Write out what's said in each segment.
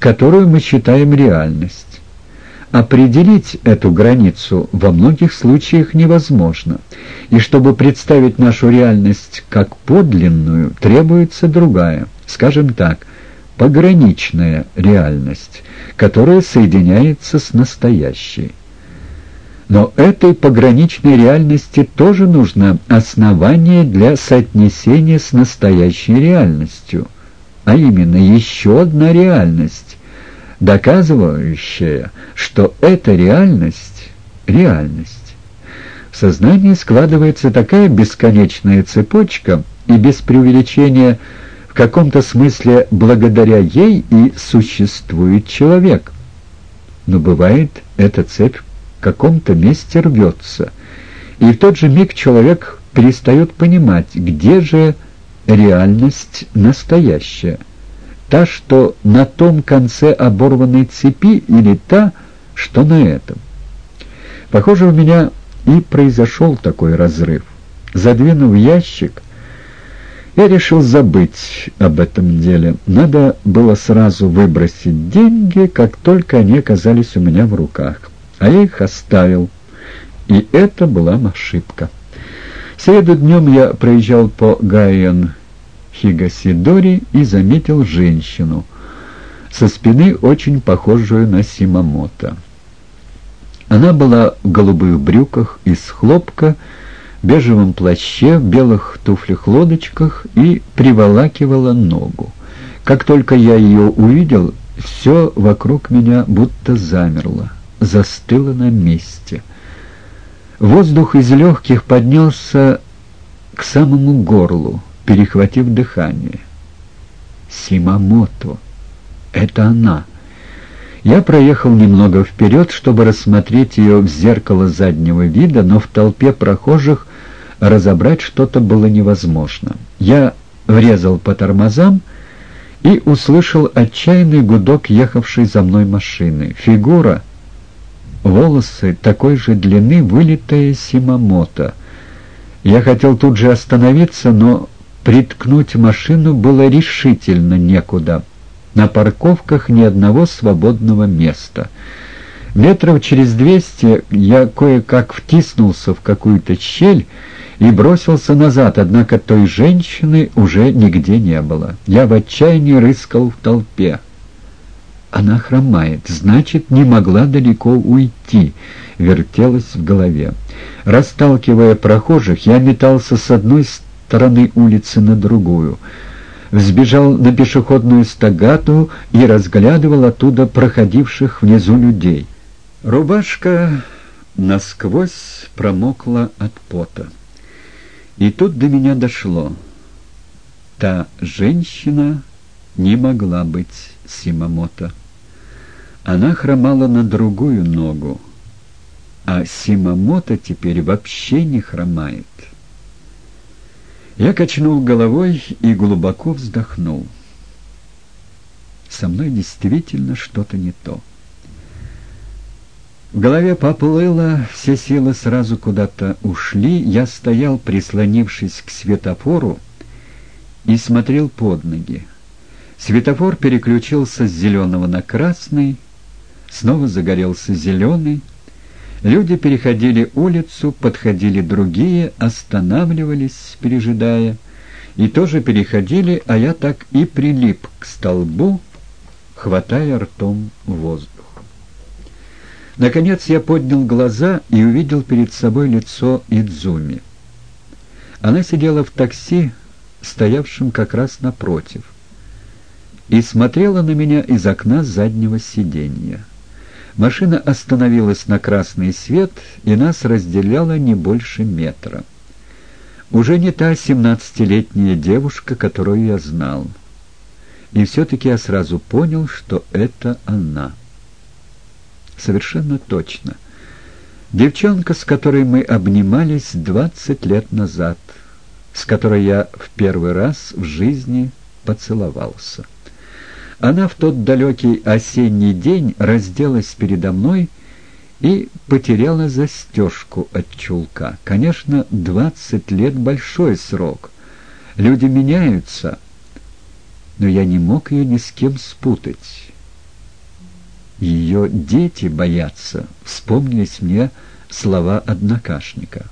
которую мы считаем реальность. Определить эту границу во многих случаях невозможно, и чтобы представить нашу реальность как подлинную, требуется другая, скажем так, пограничная реальность, которая соединяется с настоящей. Но этой пограничной реальности тоже нужно основание для соотнесения с настоящей реальностью, а именно еще одна реальность, доказывающая, что эта реальность — реальность. В сознании складывается такая бесконечная цепочка, и без преувеличения в каком-то смысле благодаря ей и существует человек. Но бывает, эта цепь в каком-то месте рвется, и в тот же миг человек перестает понимать, где же реальность настоящая та, что на том конце оборванной цепи, или та, что на этом. Похоже, у меня и произошел такой разрыв. Задвинув ящик, я решил забыть об этом деле. Надо было сразу выбросить деньги, как только они оказались у меня в руках. А я их оставил, и это была ошибка. В среду днем я проезжал по Гайен Хигасидори и заметил женщину, со спины очень похожую на Симамото. Она была в голубых брюках из хлопка, бежевом плаще, в белых туфлях-лодочках и приволакивала ногу. Как только я ее увидел, все вокруг меня будто замерло, застыло на месте. Воздух из легких поднялся к самому горлу перехватив дыхание. Симамото. Это она. Я проехал немного вперед, чтобы рассмотреть ее в зеркало заднего вида, но в толпе прохожих разобрать что-то было невозможно. Я врезал по тормозам и услышал отчаянный гудок ехавшей за мной машины. Фигура, волосы такой же длины, вылитая Симамото. Я хотел тут же остановиться, но Приткнуть машину было решительно некуда. На парковках ни одного свободного места. Метров через двести я кое-как втиснулся в какую-то щель и бросился назад, однако той женщины уже нигде не было. Я в отчаянии рыскал в толпе. Она хромает, значит, не могла далеко уйти, вертелась в голове. Расталкивая прохожих, я метался с одной стороны, стороны улицы на другую. Взбежал на пешеходную стагату и разглядывал оттуда проходивших внизу людей. Рубашка насквозь промокла от пота. И тут до меня дошло. Та женщина не могла быть Симамото. Она хромала на другую ногу, а Симамото теперь вообще не хромает. Я качнул головой и глубоко вздохнул. Со мной действительно что-то не то. В голове поплыло, все силы сразу куда-то ушли. Я стоял, прислонившись к светофору, и смотрел под ноги. Светофор переключился с зеленого на красный, снова загорелся зеленый, Люди переходили улицу, подходили другие, останавливались, пережидая, и тоже переходили, а я так и прилип к столбу, хватая ртом воздух. Наконец я поднял глаза и увидел перед собой лицо Идзуми. Она сидела в такси, стоявшем как раз напротив, и смотрела на меня из окна заднего сиденья. Машина остановилась на красный свет, и нас разделяло не больше метра. Уже не та семнадцатилетняя девушка, которую я знал. И все-таки я сразу понял, что это она. Совершенно точно. Девчонка, с которой мы обнимались двадцать лет назад, с которой я в первый раз в жизни поцеловался. Она в тот далекий осенний день разделась передо мной и потеряла застежку от чулка. Конечно, двадцать лет — большой срок. Люди меняются, но я не мог ее ни с кем спутать. ее дети боятся, вспомнились мне слова однокашника.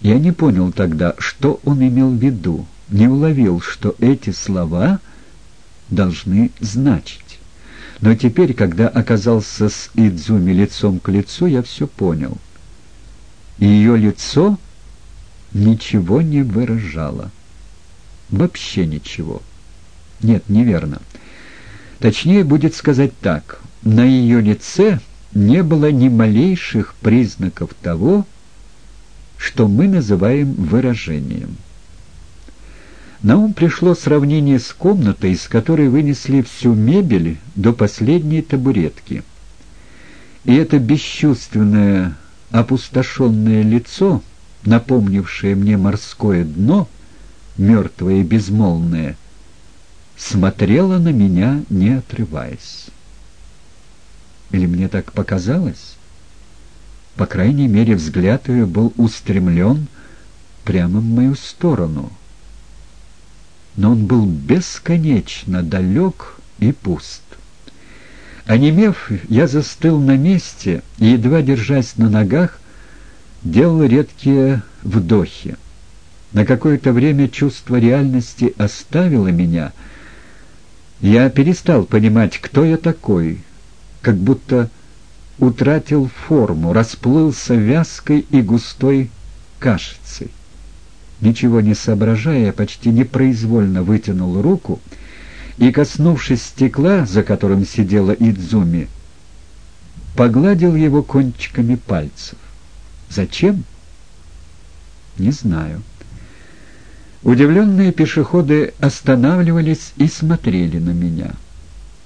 Я не понял тогда, что он имел в виду, не уловил, что эти слова должны значить. Но теперь, когда оказался с Идзуми лицом к лицу, я все понял. Ее лицо ничего не выражало. Вообще ничего. Нет, неверно. Точнее будет сказать так. На ее лице не было ни малейших признаков того, что мы называем выражением. На ум пришло сравнение с комнатой, из которой вынесли всю мебель до последней табуретки. И это бесчувственное, опустошенное лицо, напомнившее мне морское дно, мертвое и безмолвное, смотрело на меня, не отрываясь. Или мне так показалось? По крайней мере, взгляд ее был устремлен прямо в мою сторону. Но он был бесконечно далек и пуст. Онемев, я застыл на месте и, едва держась на ногах, делал редкие вдохи. На какое-то время чувство реальности оставило меня. Я перестал понимать, кто я такой, как будто утратил форму, расплылся вязкой и густой кашицей. Ничего не соображая, почти непроизвольно вытянул руку и, коснувшись стекла, за которым сидела Идзуми, погладил его кончиками пальцев. Зачем? Не знаю. Удивленные пешеходы останавливались и смотрели на меня.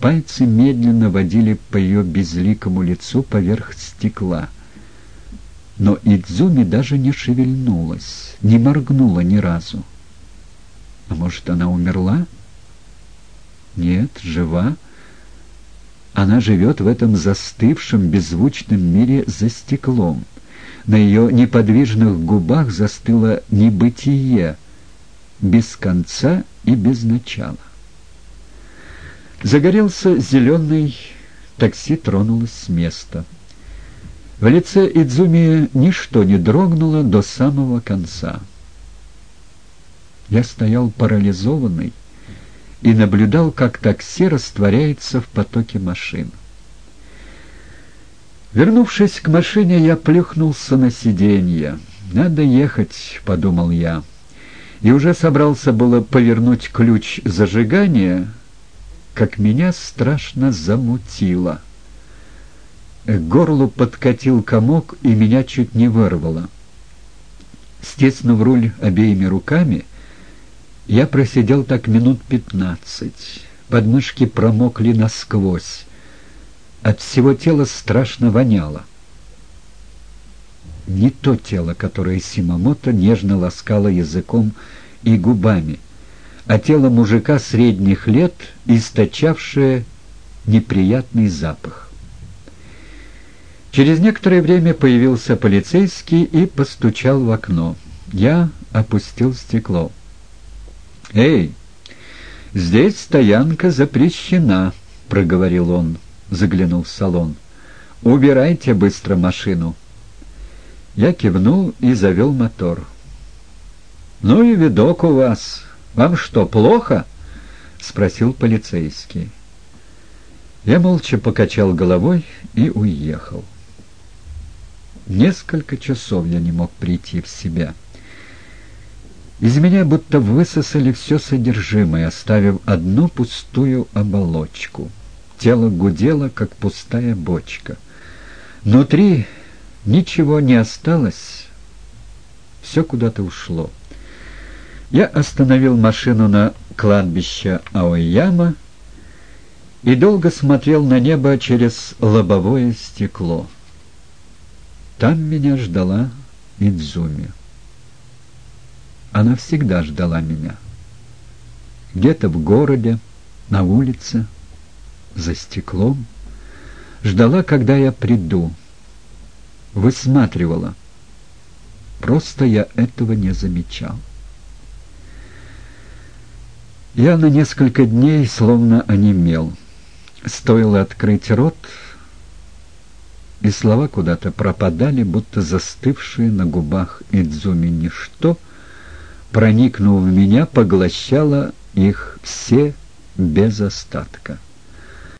Пальцы медленно водили по ее безликому лицу поверх стекла. Но Идзуми даже не шевельнулась, не моргнула ни разу. А может, она умерла? Нет, жива. Она живет в этом застывшем, беззвучном мире за стеклом. На ее неподвижных губах застыло небытие, без конца и без начала. Загорелся зеленый, такси тронулось с места. В лице Идзуми ничто не дрогнуло до самого конца. Я стоял парализованный и наблюдал, как такси растворяется в потоке машин. Вернувшись к машине, я плюхнулся на сиденье. «Надо ехать», — подумал я. И уже собрался было повернуть ключ зажигания, как меня страшно замутило. К горлу подкатил комок, и меня чуть не вырвало. Стеснув руль обеими руками, я просидел так минут пятнадцать. Подмышки промокли насквозь. От всего тела страшно воняло. Не то тело, которое Симамото нежно ласкало языком и губами — а тело мужика средних лет, источавшее неприятный запах. Через некоторое время появился полицейский и постучал в окно. Я опустил стекло. «Эй, здесь стоянка запрещена», — проговорил он, заглянул в салон. «Убирайте быстро машину». Я кивнул и завел мотор. «Ну и видок у вас», «Вам что, плохо?» — спросил полицейский. Я молча покачал головой и уехал. Несколько часов я не мог прийти в себя. Из меня будто высосали все содержимое, оставив одну пустую оболочку. Тело гудело, как пустая бочка. Внутри ничего не осталось, все куда-то ушло. Я остановил машину на кладбище Аояма и долго смотрел на небо через лобовое стекло. Там меня ждала Идзуми. Она всегда ждала меня. Где-то в городе, на улице, за стеклом. Ждала, когда я приду. Высматривала. Просто я этого не замечал. Я на несколько дней словно онемел. Стоило открыть рот, и слова куда-то пропадали, будто застывшие на губах Идзуми ничто, проникнув в меня, поглощало их все без остатка.